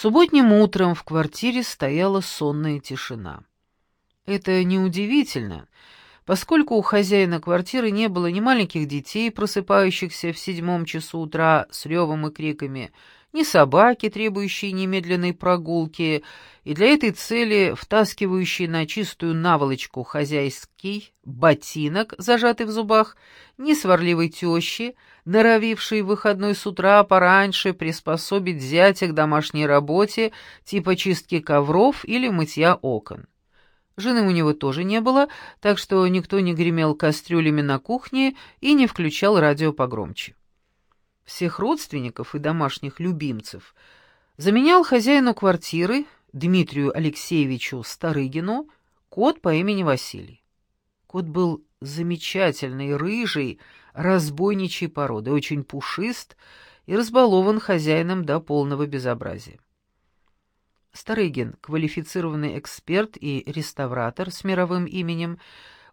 Субботним утром в квартире стояла сонная тишина. Это неудивительно, поскольку у хозяина квартиры не было ни маленьких детей, просыпающихся в седьмом часу утра с ревом и криками, ни собаки, требующие немедленной прогулки, и для этой цели втаскивающие на чистую наволочку хозяйский ботинок, зажатый в зубах, ни сварливой тещи, норовившей выходной с утра пораньше приспособить зятя к домашней работе типа чистки ковров или мытья окон. Жены у него тоже не было, так что никто не гремел кастрюлями на кухне и не включал радио погромче. Всех родственников и домашних любимцев заменял хозяину квартиры, Дмитрию Алексеевичу Старыгину, кот по имени Василий. Кот был замечательный, рыжий, разбойничьей породы, очень пушист и разбалован хозяином до полного безобразия. Старыгин, квалифицированный эксперт и реставратор с мировым именем,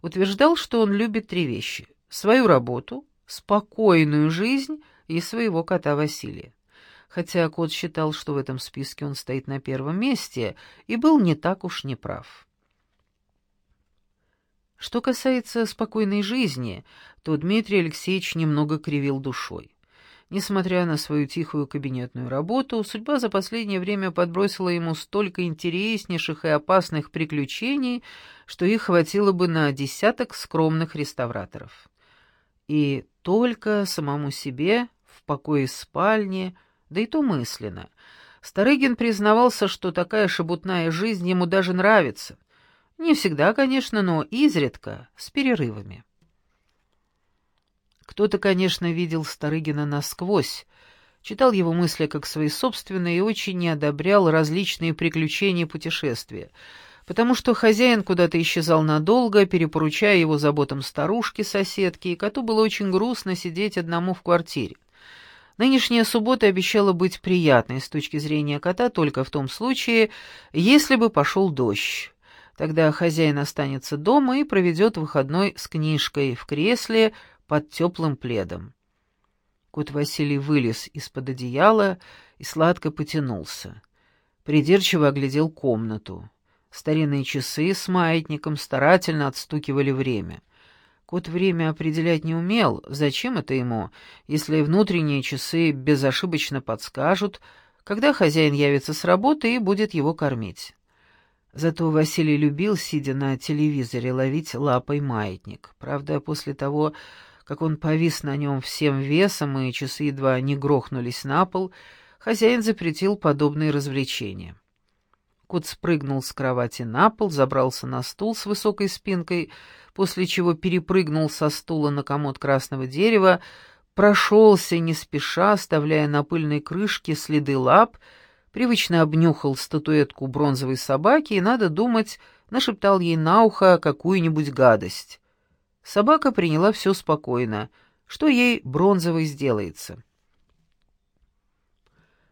утверждал, что он любит три вещи — свою работу, спокойную жизнь и своего кота Василия. Хотя кот считал, что в этом списке он стоит на первом месте, и был не так уж неправ. Что касается спокойной жизни, то Дмитрий Алексеевич немного кривил душой. Несмотря на свою тихую кабинетную работу, судьба за последнее время подбросила ему столько интереснейших и опасных приключений, что их хватило бы на десяток скромных реставраторов. И только самому себе, в покое спальни, да и то мысленно. Старыгин признавался, что такая шебутная жизнь ему даже нравится. Не всегда, конечно, но изредка, с перерывами. Кто-то, конечно, видел Старыгина насквозь, читал его мысли как свои собственные и очень не одобрял различные приключения и путешествия, потому что хозяин куда-то исчезал надолго, перепоручая его заботам старушки-соседки, и коту было очень грустно сидеть одному в квартире. Нынешняя суббота обещала быть приятной с точки зрения кота только в том случае, если бы пошел дождь. Тогда хозяин останется дома и проведет выходной с книжкой в кресле под теплым пледом. Кот Василий вылез из-под одеяла и сладко потянулся. Придирчиво оглядел комнату. Старинные часы с маятником старательно отстукивали время. Кот время определять не умел, зачем это ему, если внутренние часы безошибочно подскажут, когда хозяин явится с работы и будет его кормить. Зато Василий любил, сидя на телевизоре, ловить лапой маятник. Правда, после того, как он повис на нем всем весом, и часы едва не грохнулись на пол, хозяин запретил подобные развлечения. Кот спрыгнул с кровати на пол, забрался на стул с высокой спинкой, после чего перепрыгнул со стула на комод красного дерева, прошелся не спеша, оставляя на пыльной крышке следы лап, привычно обнюхал статуэтку бронзовой собаки и, надо думать, нашептал ей на ухо какую-нибудь гадость. Собака приняла все спокойно, что ей бронзовой сделается.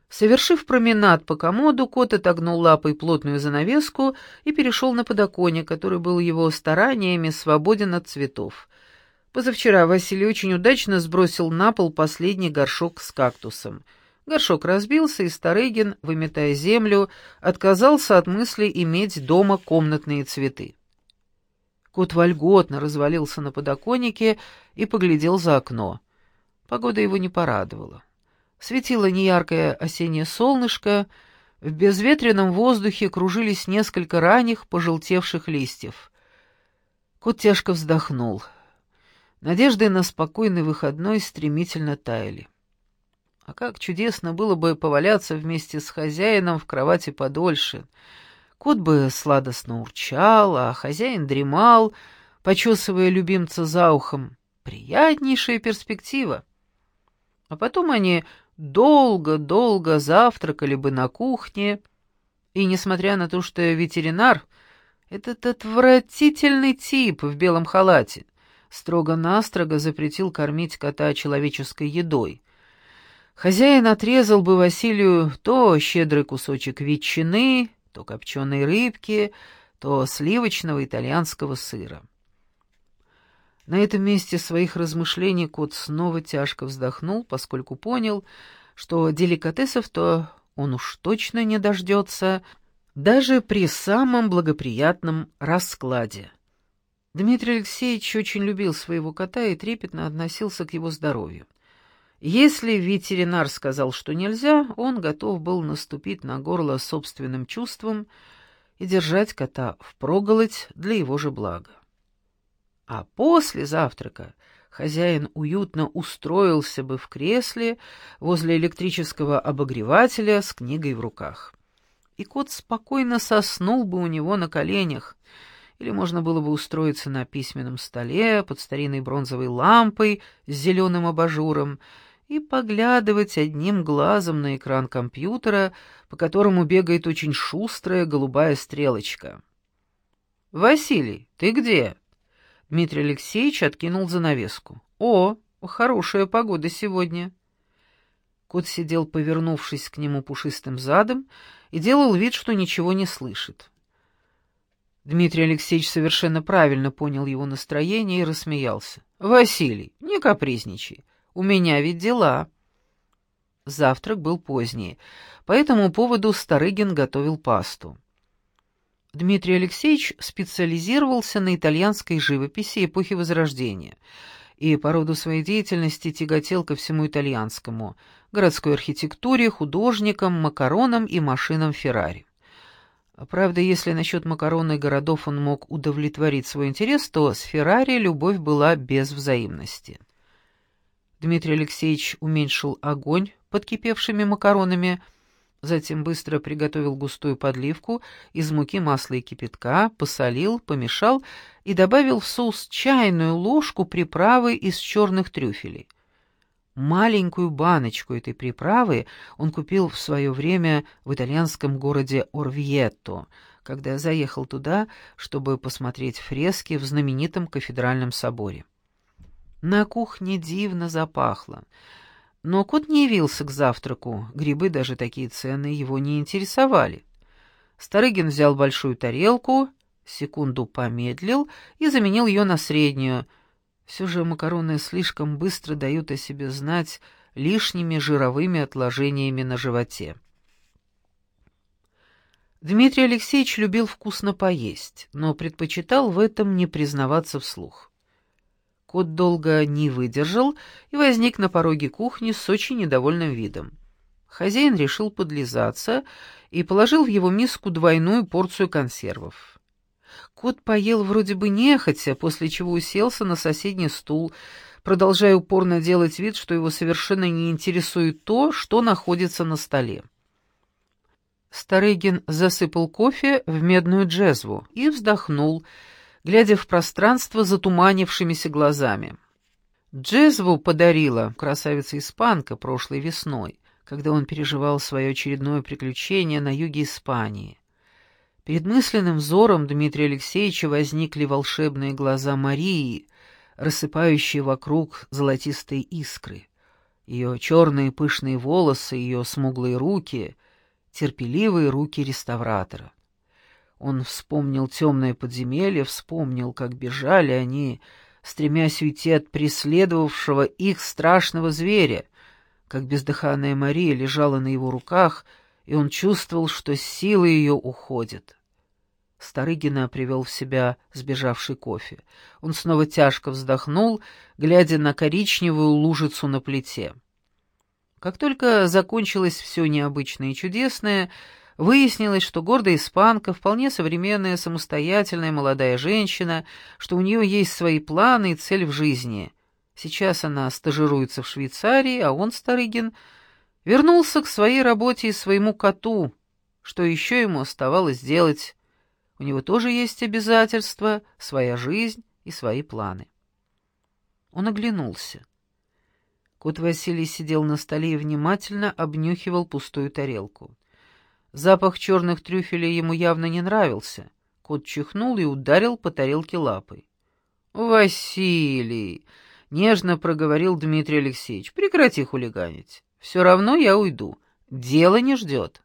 Совершив променад по комоду, кот отогнул лапой плотную занавеску и перешел на подоконник, который был его стараниями свободен от цветов. Позавчера Василий очень удачно сбросил на пол последний горшок с кактусом. Горшок разбился, и Старыгин, выметая землю, отказался от мысли иметь дома комнатные цветы. Кот вольготно развалился на подоконнике и поглядел за окно. Погода его не порадовала. Светило неяркое осеннее солнышко, в безветренном воздухе кружились несколько ранних пожелтевших листьев. Кот тяжко вздохнул. Надежды на спокойный выходной стремительно таяли. А как чудесно было бы поваляться вместе с хозяином в кровати подольше. Кот бы сладостно урчал, а хозяин дремал, почесывая любимца за ухом. Приятнейшая перспектива. А потом они долго-долго завтракали бы на кухне, и, несмотря на то, что я ветеринар, этот отвратительный тип в белом халате строго-настрого запретил кормить кота человеческой едой. Хозяин отрезал бы Василию то щедрый кусочек ветчины, то копченой рыбки, то сливочного итальянского сыра. На этом месте своих размышлений кот снова тяжко вздохнул, поскольку понял, что деликатесов-то он уж точно не дождется, даже при самом благоприятном раскладе. Дмитрий Алексеевич очень любил своего кота и трепетно относился к его здоровью. Если ветеринар сказал, что нельзя, он готов был наступить на горло собственным чувством и держать кота впроголодь для его же блага. А после завтрака хозяин уютно устроился бы в кресле возле электрического обогревателя с книгой в руках. И кот спокойно соснул бы у него на коленях, или можно было бы устроиться на письменном столе под старинной бронзовой лампой с зеленым абажуром и поглядывать одним глазом на экран компьютера, по которому бегает очень шустрая голубая стрелочка. «Василий, ты где?» Дмитрий Алексеевич откинул занавеску. «О, хорошая погода сегодня». Кот сидел, повернувшись к нему пушистым задом, и делал вид, что ничего не слышит. Дмитрий Алексеевич совершенно правильно понял его настроение и рассмеялся. «Василий, не капризничай, у меня ведь дела». Завтрак был поздний, по этому поводу Старыгин готовил пасту. Дмитрий Алексеевич специализировался на итальянской живописи эпохи Возрождения и по роду своей деятельности тяготел ко всему итальянскому — городской архитектуре, художникам, макаронам и машинам Феррари. Правда, если насчет макарон и городов он мог удовлетворить свой интерес, то с Феррари любовь была без взаимности. Дмитрий Алексеевич уменьшил огонь под кипевшими макаронами — Затем быстро приготовил густую подливку из муки, масла и кипятка, посолил, помешал и добавил в соус чайную ложку приправы из черных трюфелей. Маленькую баночку этой приправы он купил в свое время в итальянском городе Орвьетто, когда заехал туда, чтобы посмотреть фрески в знаменитом кафедральном соборе. На кухне дивно запахло. Но кот не явился к завтраку, грибы даже такие ценные его не интересовали. Старыгин взял большую тарелку, секунду помедлил и заменил ее на среднюю. Все же макароны слишком быстро дают о себе знать лишними жировыми отложениями на животе. Дмитрий Алексеевич любил вкусно поесть, но предпочитал в этом не признаваться вслух. Кот долго не выдержал и возник на пороге кухни с очень недовольным видом. Хозяин решил подлизаться и положил в его миску двойную порцию консервов. Кот поел вроде бы нехотя, после чего уселся на соседний стул, продолжая упорно делать вид, что его совершенно не интересует то, что находится на столе. Старыгин засыпал кофе в медную джезву и вздохнул, глядя в пространство затуманившимися глазами. Джезву подарила красавица-испанка прошлой весной, когда он переживал свое очередное приключение на юге Испании. Перед мысленным взором Дмитрия Алексеевича возникли волшебные глаза Марии, рассыпающие вокруг золотистые искры. Ее черные пышные волосы, ее смуглые руки, терпеливые руки реставратора. Он вспомнил темное подземелье, вспомнил, как бежали они, стремясь уйти от преследовавшего их страшного зверя, как бездыханная Мария лежала на его руках, и он чувствовал, что силы ее уходят. Старыгина привел в себя сбежавший кофе. Он снова тяжко вздохнул, глядя на коричневую лужицу на плите. Как только закончилось все необычное и чудесное, Выяснилось, что гордая испанка, вполне современная, самостоятельная молодая женщина, что у нее есть свои планы и цель в жизни. Сейчас она стажируется в Швейцарии, а он, Старыгин, вернулся к своей работе и своему коту. Что еще ему оставалось делать? У него тоже есть обязательства, своя жизнь и свои планы. Он оглянулся. Кот Василий сидел на столе и внимательно обнюхивал пустую тарелку. Запах черных трюфелей ему явно не нравился. Кот чихнул и ударил по тарелке лапой. «Василий!» — нежно проговорил Дмитрий Алексеевич. «Прекрати хулиганить. Все равно я уйду. Дело не ждет».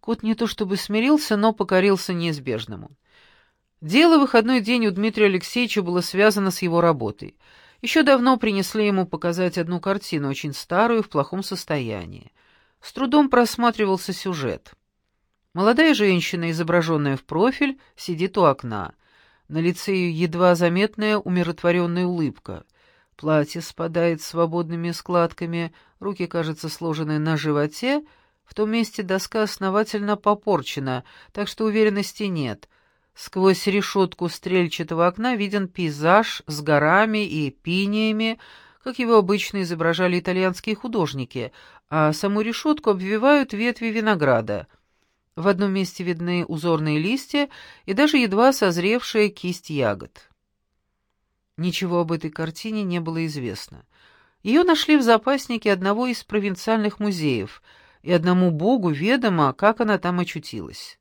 Кот не то чтобы смирился, но покорился неизбежному. Дело выходной день у Дмитрия Алексеевича было связано с его работой. Еще давно принесли ему показать одну картину, очень старую, в плохом состоянии. С трудом просматривался сюжет. Молодая женщина, изображенная в профиль, сидит у окна. На лице ее едва заметная умиротворенная улыбка. Платье спадает свободными складками, руки, кажется, сложены на животе, в том месте доска основательно попорчена, так что уверенности нет. Сквозь решетку стрельчатого окна виден пейзаж с горами и пиниями, как его обычно изображали итальянские художники, а саму решетку обвивают ветви винограда. В одном месте видны узорные листья и даже едва созревшая кисть ягод. Ничего об этой картине не было известно. Ее нашли в запаснике одного из провинциальных музеев, и одному богу ведомо, как она там очутилась.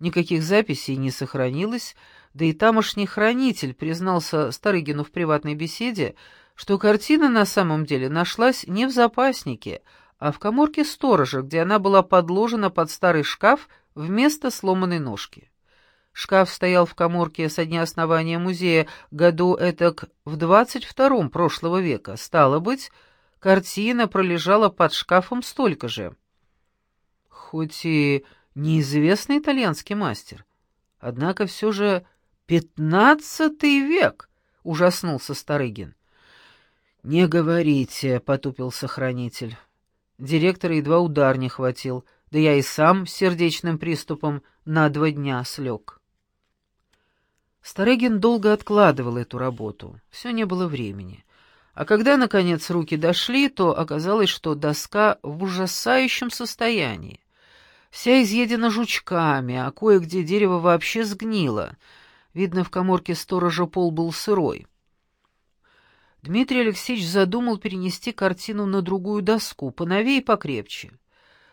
Никаких записей не сохранилось, да и тамошний хранитель признался Старыгину в приватной беседе, что картина на самом деле нашлась не в запаснике, а в коморке сторожа, где она была подложена под старый шкаф вместо сломанной ножки. Шкаф стоял в коморке со дня основания музея году этак в двадцать втором прошлого века. Стало быть, картина пролежала под шкафом столько же. Хоть и неизвестный итальянский мастер, однако все же пятнадцатый век, ужаснулся Старыгин. «Не говорите», — потупился хранитель. Директора едва удар не хватил, да я и сам сердечным приступом на два дня слег. Старыгин долго откладывал эту работу, все не было времени. А когда, наконец, руки дошли, то оказалось, что доска в ужасающем состоянии. Вся изъедена жучками, а кое-где дерево вообще сгнило. Видно, в коморке сторожа пол был сырой. Дмитрий Алексеевич задумал перенести картину на другую доску, поновее и покрепче.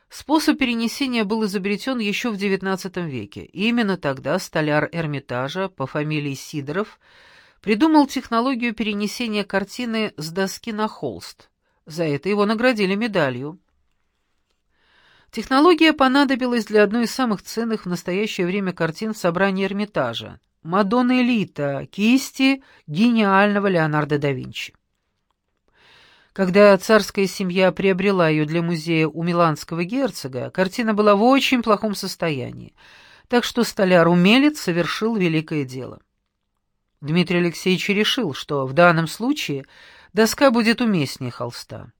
Способ перенесения был изобретен еще в XIX веке, и именно тогда столяр Эрмитажа по фамилии Сидоров придумал технологию перенесения картины с доски на холст. За это его наградили медалью. Технология понадобилась для одной из самых ценных в настоящее время картин в собрании Эрмитажа Мадонна Элита, кисти гениального Леонардо да Винчи. Когда царская семья приобрела ее для музея у миланского герцога, картина была в очень плохом состоянии, так что столяр-умелец совершил великое дело. Дмитрий Алексеевич решил, что в данном случае доска будет уместнее холста.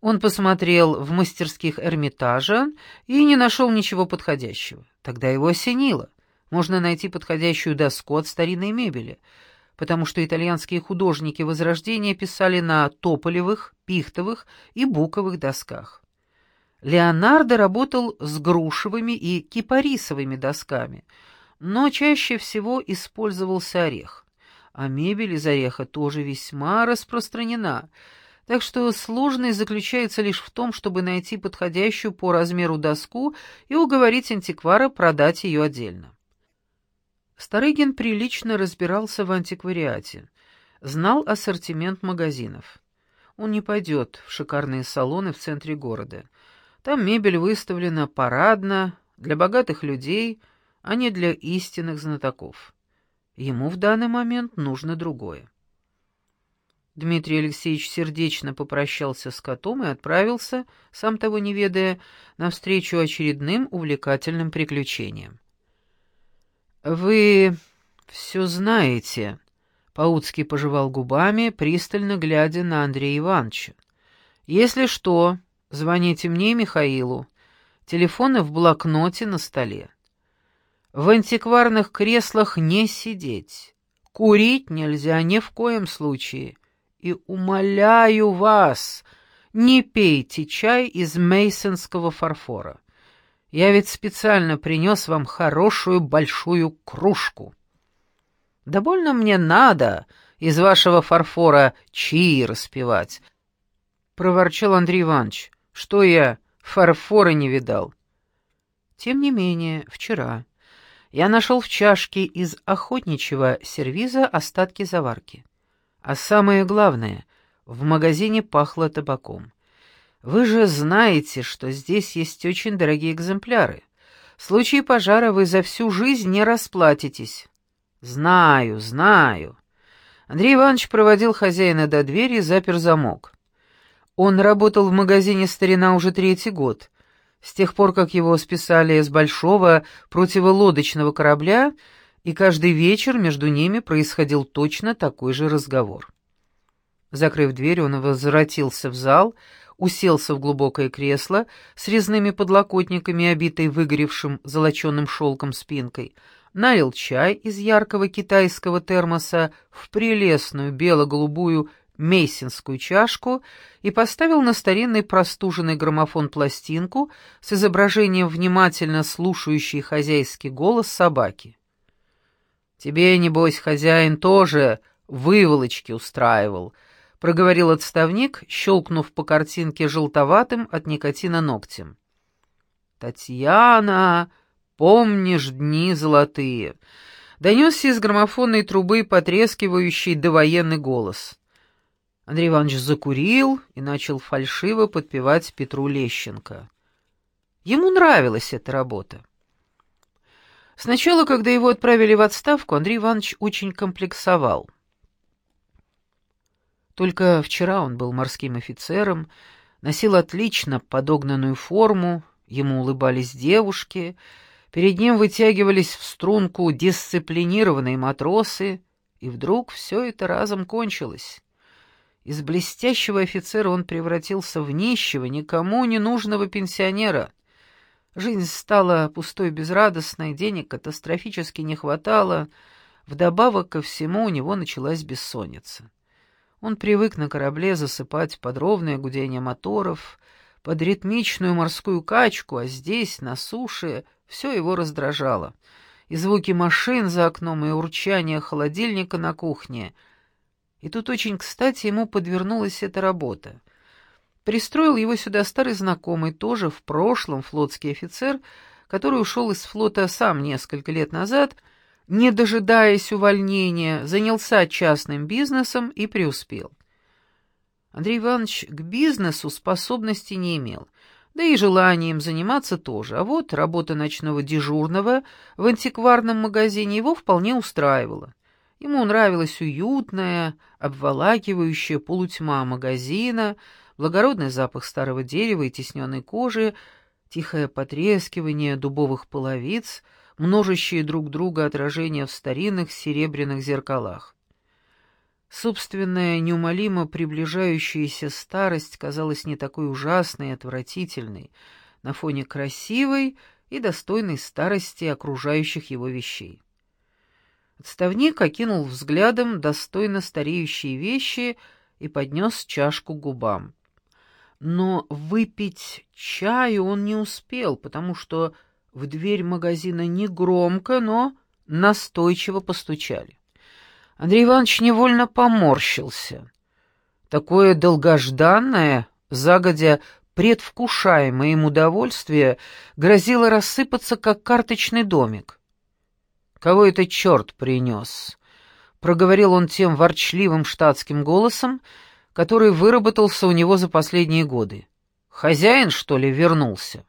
Он посмотрел в мастерских Эрмитажа и не нашел ничего подходящего. Тогда его осенило можно найти подходящую доску от старинной мебели, потому что итальянские художники Возрождения писали на тополевых, пихтовых и буковых досках. Леонардо работал с грушевыми и кипарисовыми досками, но чаще всего использовался орех. А мебель из ореха тоже весьма распространена, так что сложность заключается лишь в том, чтобы найти подходящую по размеру доску и уговорить антиквара продать ее отдельно. Старыгин прилично разбирался в антиквариате, знал ассортимент магазинов. Он не пойдет в шикарные салоны в центре города. Там мебель выставлена парадно, для богатых людей, а не для истинных знатоков. Ему в данный момент нужно другое. Дмитрий Алексеевич сердечно попрощался с котом и отправился, сам того не ведая, навстречу очередным увлекательным приключениям. «Вы все знаете», — Паутский пожевал губами, пристально глядя на Андрея Ивановича. «Если что, звоните мне Михаилу. Телефоны в блокноте на столе. В антикварных креслах не сидеть. Курить нельзя ни в коем случае. И умоляю вас, не пейте чай из мейсонского фарфора. Я ведь специально принес вам хорошую большую кружку. Да больно мне надо из вашего фарфора чаи распевать, — проворчал Андрей Иванович, — что я фарфора не видал. Тем не менее, вчера я нашел в чашке из охотничьего сервиза остатки заварки. А самое главное, в магазине пахло табаком. Вы же знаете, что здесь есть очень дорогие экземпляры. В случае пожара вы за всю жизнь не расплатитесь. Знаю, знаю. Андрей Иванович проводил хозяина до двери и запер замок. Он работал в магазине «Старина» уже третий год, С тех пор, как его списали с большого противолодочного корабля, и каждый вечер между ними происходил точно такой же разговор. Закрыв дверь, он возвратился в зал, уселся в глубокое кресло с резными подлокотниками, обитой выгоревшим золоченым шелком спинкой, налил чай из яркого китайского термоса в прелестную бело-голубую мейсинскую чашку и поставил на старинный простуженный граммофон пластинку с изображением внимательно слушающей хозяйский голос собаки. «Тебе, небось, хозяин тоже выволочки устраивал», — проговорил отставник, щелкнув по картинке желтоватым от никотина ногтем. «Татьяна, помнишь дни золотые?» — донесся из граммофонной трубы потрескивающий довоенный голос. Андрей Иванович закурил и начал фальшиво подпевать Петру Лещенко. Ему нравилась эта работа. Сначала, когда его отправили в отставку, Андрей Иванович очень комплексовал. Только вчера он был морским офицером, носил отлично подогнанную форму, ему улыбались девушки, перед ним вытягивались в струнку дисциплинированные матросы, и вдруг все это разом кончилось. Из блестящего офицера он превратился в нищего, никому не нужного пенсионера. Жизнь стала пустой безрадостной, денег катастрофически не хватало, вдобавок ко всему у него началась бессонница. Он привык на корабле засыпать под ровное гудение моторов, под ритмичную морскую качку, а здесь, на суше, все его раздражало. И звуки машин за окном, и урчание холодильника на кухне — и тут очень кстати ему подвернулась эта работа. Пристроил его сюда старый знакомый, тоже в прошлом флотский офицер, который ушел из флота сам несколько лет назад, не дожидаясь увольнения, занялся частным бизнесом и преуспел. Андрей Иванович к бизнесу способности не имел, да и желания им заниматься тоже, а вот работа ночного дежурного в антикварном магазине его вполне устраивала. Ему нравилась уютная, обволакивающая полутьма магазина, благородный запах старого дерева и тесненной кожи, тихое потрескивание дубовых половиц, множащие друг друга отражения в старинных серебряных зеркалах. Собственная неумолимо приближающаяся старость казалась не такой ужасной и отвратительной на фоне красивой и достойной старости окружающих его вещей. Отставник окинул взглядом достойно стареющие вещи и поднес чашку к губам. Но выпить чаю он не успел, потому что в дверь магазина негромко, но настойчиво постучали. Андрей Иванович невольно поморщился. Такое долгожданное, загодя предвкушаемое им удовольствие, грозило рассыпаться, как карточный домик. «Кого это черт принес?» — проговорил он тем ворчливым штатским голосом, который выработался у него за последние годы. «Хозяин, что ли, вернулся?»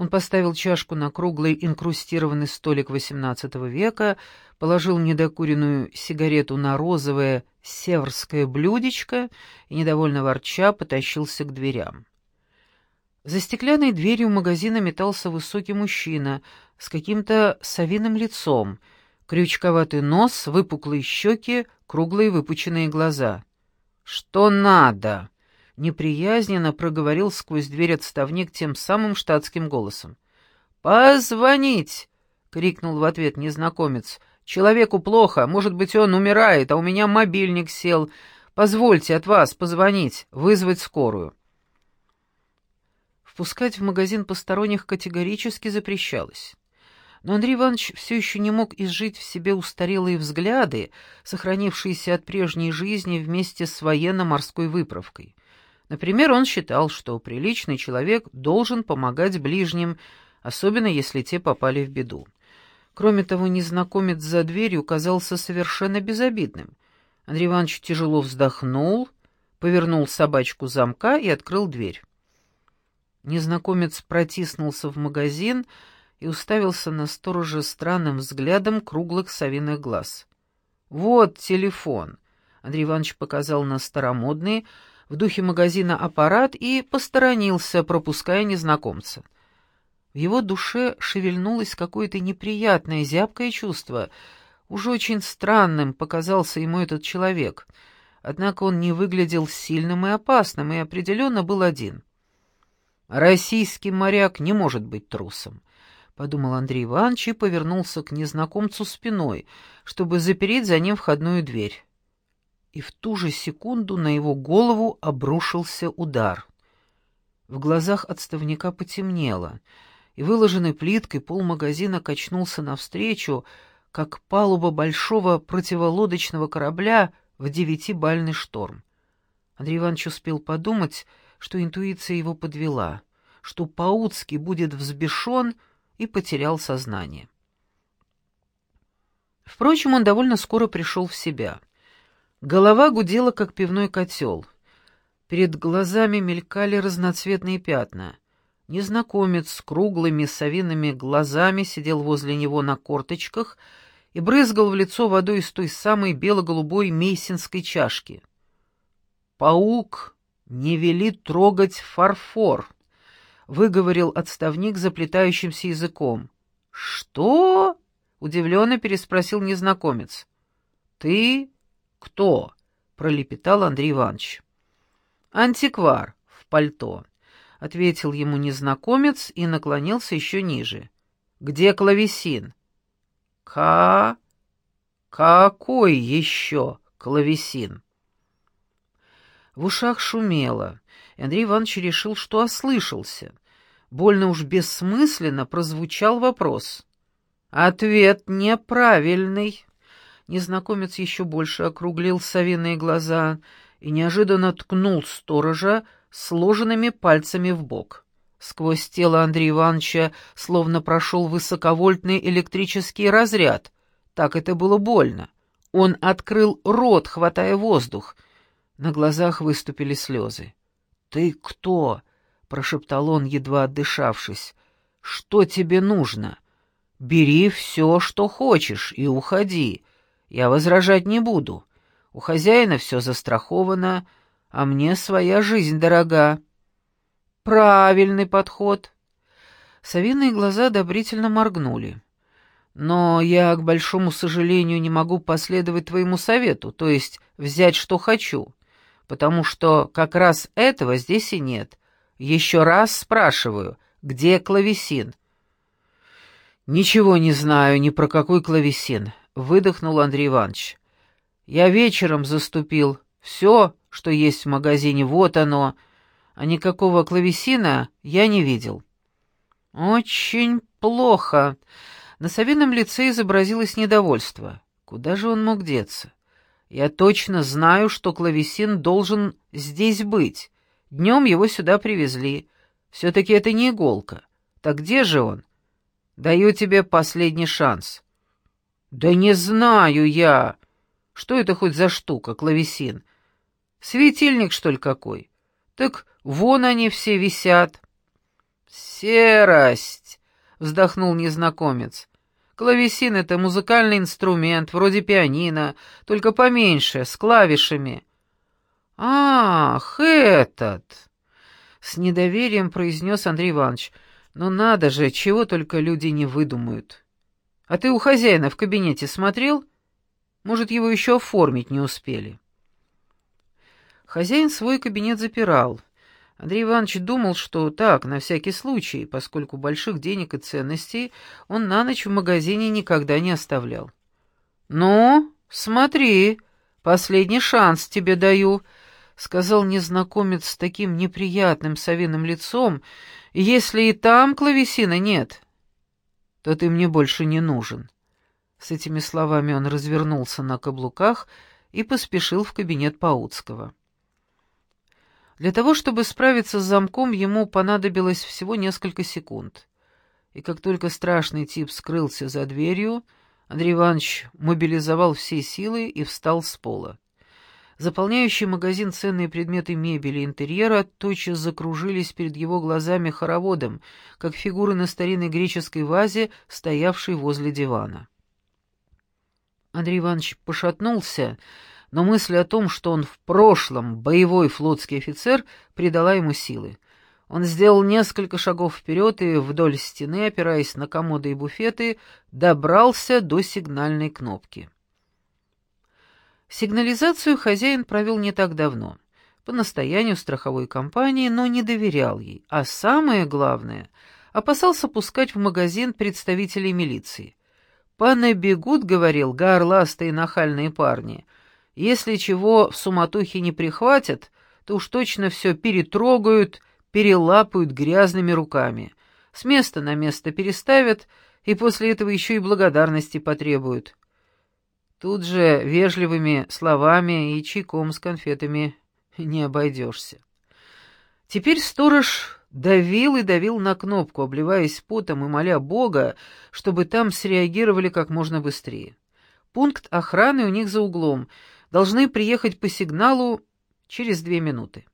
Он поставил чашку на круглый инкрустированный столик XVIII века, положил недокуренную сигарету на розовое северское блюдечко и, недовольно ворча, потащился к дверям. За стеклянной дверью магазина метался высокий мужчина с каким-то совиным лицом, крючковатый нос, выпуклые щеки, круглые выпученные глаза. «Что надо?» — неприязненно проговорил сквозь дверь отставник тем самым штатским голосом. «Позвонить!» — крикнул в ответ незнакомец. «Человеку плохо, может быть, он умирает, а у меня мобильник сел. Позвольте от вас позвонить, вызвать скорую». Впускать в магазин посторонних категорически запрещалось. Но Андрей Иванович все еще не мог изжить в себе устарелые взгляды, сохранившиеся от прежней жизни вместе с военно-морской выправкой. Например, он считал, что приличный человек должен помогать ближним, особенно если те попали в беду. Кроме того, незнакомец за дверью казался совершенно безобидным. Андрей Иванович тяжело вздохнул, повернул собачку замка и открыл дверь. Незнакомец протиснулся в магазин и уставился на сторожа странным взглядом круглых совиных глаз. «Вот телефон», — Андрей Иванович показал на старомодный, в духе магазина аппарат и посторонился, пропуская незнакомца. В его душе шевельнулось какое-то неприятное, зябкое чувство. Уж очень странным показался ему этот человек. Однако он не выглядел сильным и опасным, и определенно был один. «Российский моряк не может быть трусом», — подумал Андрей Иванович и повернулся к незнакомцу спиной, чтобы запереть за ним входную дверь. И в ту же секунду на его голову обрушился удар. В глазах отставника потемнело — и выложенный плиткой пол магазина качнулся навстречу, как палуба большого противолодочного корабля в девятибальный шторм. Андрей Иванович успел подумать, что интуиция его подвела, что Пауцкий будет взбешен и потерял сознание. Впрочем, он довольно скоро пришел в себя. Голова гудела, как пивной котел. Перед глазами мелькали разноцветные пятна. Незнакомец с круглыми совиными глазами сидел возле него на корточках и брызгал в лицо водой из той самой бело-голубой мейсинской чашки. «Паук не велит трогать фарфор», — выговорил отставник заплетающимся языком. «Что?» — удивленно переспросил незнакомец. «Ты кто?» — пролепетал Андрей Иванович. «Антиквар в пальто» ответил ему незнакомец и наклонился еще ниже. «Где клавесин?» «Ка... какой еще клавесин?» В ушах шумело, и Андрей Иванович решил, что ослышался. Больно уж бессмысленно прозвучал вопрос. «Ответ неправильный». Незнакомец еще больше округлил совиные глаза и неожиданно ткнул сторожа, сложенными пальцами в бок. Сквозь тело Андрея Ивановича словно прошел высоковольтный электрический разряд. Так это было больно. Он открыл рот, хватая воздух. На глазах выступили слезы. «Ты кто?» — прошептал он, едва отдышавшись. «Что тебе нужно? Бери все, что хочешь, и уходи. Я возражать не буду. У хозяина все застраховано, а мне своя жизнь дорога. Правильный подход. Совиные глаза одобрительно моргнули. Но я, к большому сожалению, не могу последовать твоему совету, то есть взять, что хочу, потому что как раз этого здесь и нет. Еще раз спрашиваю, где клавесин? Ничего не знаю ни про какой клавесин, выдохнул Андрей Иванович. Я вечером заступил. Все, что есть в магазине, вот оно. А никакого клавесина я не видел. Очень плохо. На Савином лице изобразилось недовольство. Куда же он мог деться? Я точно знаю, что клавесин должен здесь быть. Днем его сюда привезли. Все-таки это не иголка. Так где же он? Даю тебе последний шанс. Да не знаю я. Что это хоть за штука, клавесин? Светильник, что ли, какой? Так вон они все висят. Серость, вздохнул незнакомец. Клавесин — это музыкальный инструмент, вроде пианино, только поменьше, с клавишами. «Ах, этот!» — с недоверием произнес Андрей Иванович. «Ну надо же, чего только люди не выдумают. А ты у хозяина в кабинете смотрел? Может, его еще оформить не успели?» Хозяин свой кабинет запирал. Андрей Иванович думал, что так, на всякий случай, поскольку больших денег и ценностей он на ночь в магазине никогда не оставлял. «Ну, смотри, последний шанс тебе даю», — сказал незнакомец с таким неприятным совиным лицом, «если и там клавесина нет, то ты мне больше не нужен». С этими словами он развернулся на каблуках и поспешил в кабинет Паутского. Для того, чтобы справиться с замком, ему понадобилось всего несколько секунд. И как только страшный тип скрылся за дверью, Андрей Иванович мобилизовал все силы и встал с пола. Заполняющий магазин ценные предметы мебели и интерьера тотчас закружились перед его глазами хороводом, как фигуры на старинной греческой вазе, стоявшей возле дивана. Андрей Иванович пошатнулся, но мысль о том, что он в прошлом боевой флотский офицер, придала ему силы. Он сделал несколько шагов вперед и вдоль стены, опираясь на комоды и буфеты, добрался до сигнальной кнопки. Сигнализацию хозяин провел не так давно, по настоянию страховой компании, но не доверял ей, а самое главное — опасался пускать в магазин представителей милиции. «Понабегут, — говорил, — горластые нахальные парни. Если чего в суматохе не прихватят, то уж точно все перетрогают, перелапают грязными руками, с места на место переставят и после этого еще и благодарности потребуют. Тут же вежливыми словами и чайком с конфетами не обойдешься. Теперь сторож давил и давил на кнопку, обливаясь потом и моля Бога, чтобы там среагировали как можно быстрее. Пункт охраны у них за углом. Должны приехать по сигналу через две минуты.